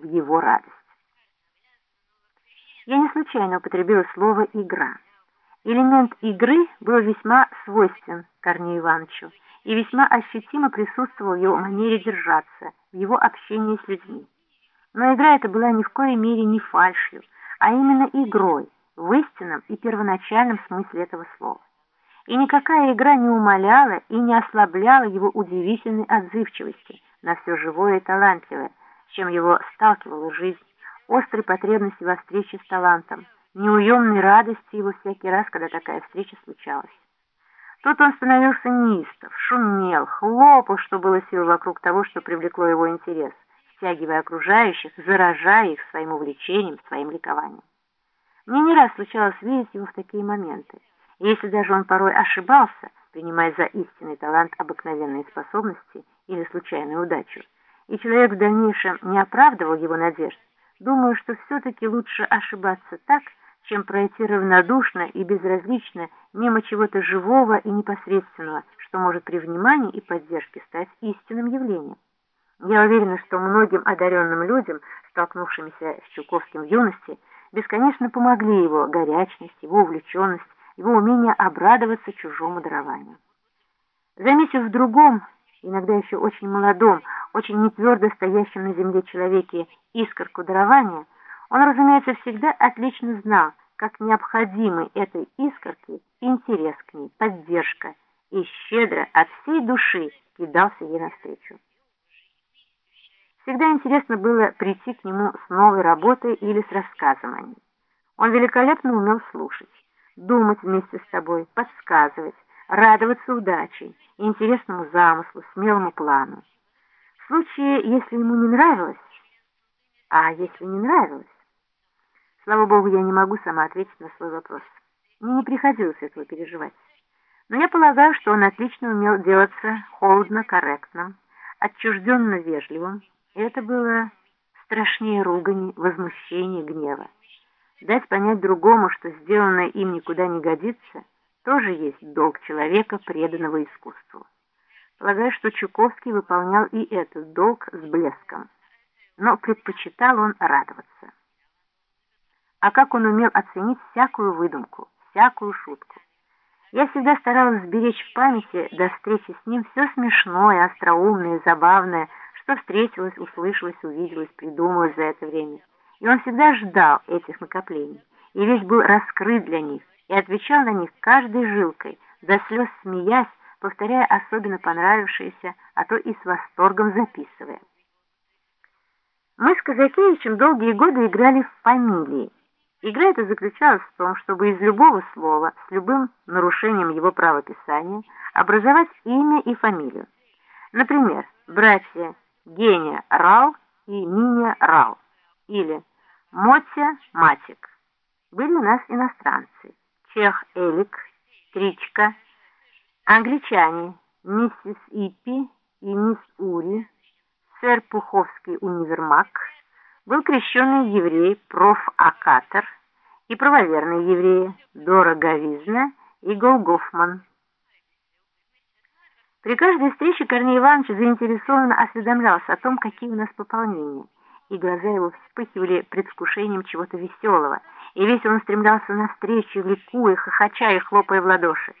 в его радость. Я не случайно употребила слово «игра». Элемент игры был весьма свойствен Корнею Ивановичу и весьма ощутимо присутствовал в его манере держаться, в его общении с людьми. Но игра эта была ни в коей мере не фальшью, а именно игрой, в истинном и первоначальном смысле этого слова. И никакая игра не умаляла и не ослабляла его удивительной отзывчивости на все живое и талантливое, чем его сталкивала жизнь, острой потребности во встрече с талантом, неуемной радости его всякий раз, когда такая встреча случалась. Тут он становился неистов, шумел, хлопал, что было сил вокруг того, что привлекло его интерес, стягивая окружающих, заражая их своим увлечением, своим ликованием. Мне не раз случалось видеть его в такие моменты. И если даже он порой ошибался, принимая за истинный талант обыкновенные способности или случайную удачу, и человек в дальнейшем не оправдывал его надежд, думаю, что все-таки лучше ошибаться так, чем пройти равнодушно и безразлично мимо чего-то живого и непосредственного, что может при внимании и поддержке стать истинным явлением. Я уверена, что многим одаренным людям, столкнувшимися с Чуковским в юности, бесконечно помогли его горячность, его увлеченность, его умение обрадоваться чужому дарованию. Заметив в другом, иногда еще очень молодом, очень нетвердо стоящем на земле человеке искорку дарования, он, разумеется, всегда отлично знал, как необходимы этой искорке интерес к ней, поддержка, и щедро от всей души кидался ей навстречу. Всегда интересно было прийти к нему с новой работой или с рассказом о ней. Он великолепно умел слушать, думать вместе с тобой, подсказывать, радоваться удачей, интересному замыслу, смелому плану. Случае, если ему не нравилось, а если не нравилось, слава богу, я не могу сама ответить на свой вопрос. Мне не приходилось этого переживать. Но я полагаю, что он отлично умел делаться холодно корректным, отчужденно вежливым, и это было страшнее ругани, возмущения, гнева. Дать понять другому, что сделанное им никуда не годится, тоже есть долг человека, преданного искусству. Полагаю, что Чуковский выполнял и этот долг с блеском, но предпочитал он радоваться. А как он умел оценить всякую выдумку, всякую шутку. Я всегда старалась сберечь в памяти до встречи с ним все смешное, остроумное, забавное, что встретилось, услышалось, увиделось, придумалось за это время. И он всегда ждал этих накоплений, и весь был раскрыт для них, и отвечал на них каждой жилкой, до слез смеясь, повторяя особенно понравившиеся, а то и с восторгом записывая. Мы с Казакевичем долгие годы играли в фамилии. Игра эта заключалась в том, чтобы из любого слова, с любым нарушением его правописания, образовать имя и фамилию. Например, братья Геня Рал и Миня Рал или Мотя Матик. Были у нас иностранцы. Чех Элик, Тричка, англичане Миссис Иппи и Мисс Ури, сэр Пуховский универмаг, был крещенный еврей проф. Акатор и правоверные евреи Дора Гавизна и Голгофман. При каждой встрече Корней Иванович заинтересованно осведомлялся о том, какие у нас пополнения, и глаза его вспыхивали предвкушением чего-то веселого, и весь он стремлялся навстречу, ликуя, хохоча и хлопая в ладоши.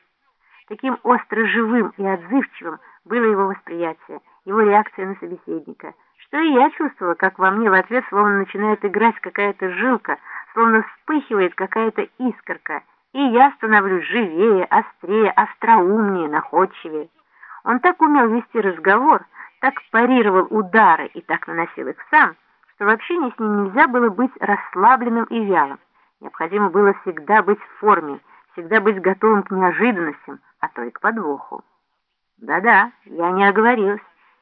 Таким остро живым и отзывчивым было его восприятие, его реакция на собеседника, что и я чувствовала, как во мне в ответ словно начинает играть какая-то жилка, словно вспыхивает какая-то искорка, и я становлюсь живее, острее, остроумнее, находчивее. Он так умел вести разговор, так парировал удары и так наносил их сам, что в общении с ним нельзя было быть расслабленным и вялым. Необходимо было всегда быть в форме, всегда быть готовым к неожиданностям, а то и к подвоху. Да-да, я не оговорилась.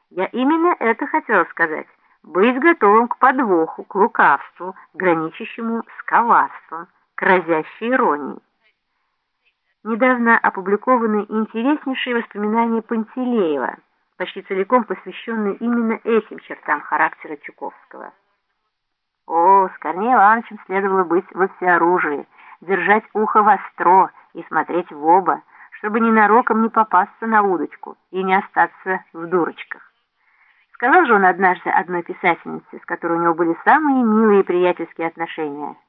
Я именно это хотела сказать. Быть готовым к подвоху, к лукавству, граничащему с коварством, к разящей иронии недавно опубликованы интереснейшие воспоминания Пантелеева, почти целиком посвященные именно этим чертам характера Чуковского. О, с Корнеем Ивановичем следовало быть во всеоружии, держать ухо востро и смотреть в оба, чтобы ненароком не попасться на удочку и не остаться в дурочках. Сказал же он однажды одной писательнице, с которой у него были самые милые приятельские отношения –